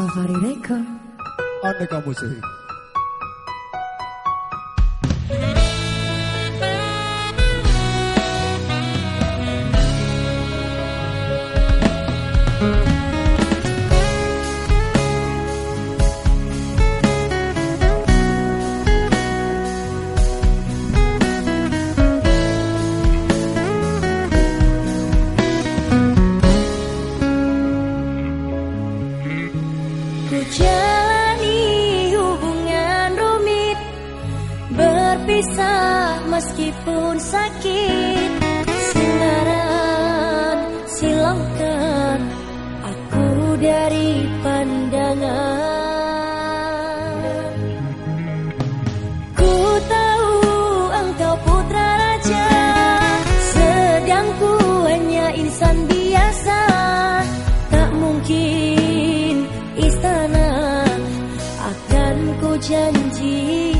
Safari Record Aneka Musik Ku meskipun sakit Sinaran silaukan aku dari pandangan. Ku tahu engkau putra raja Sedang ku hanya insan biasa. Tak mungkin istana akan ku janji.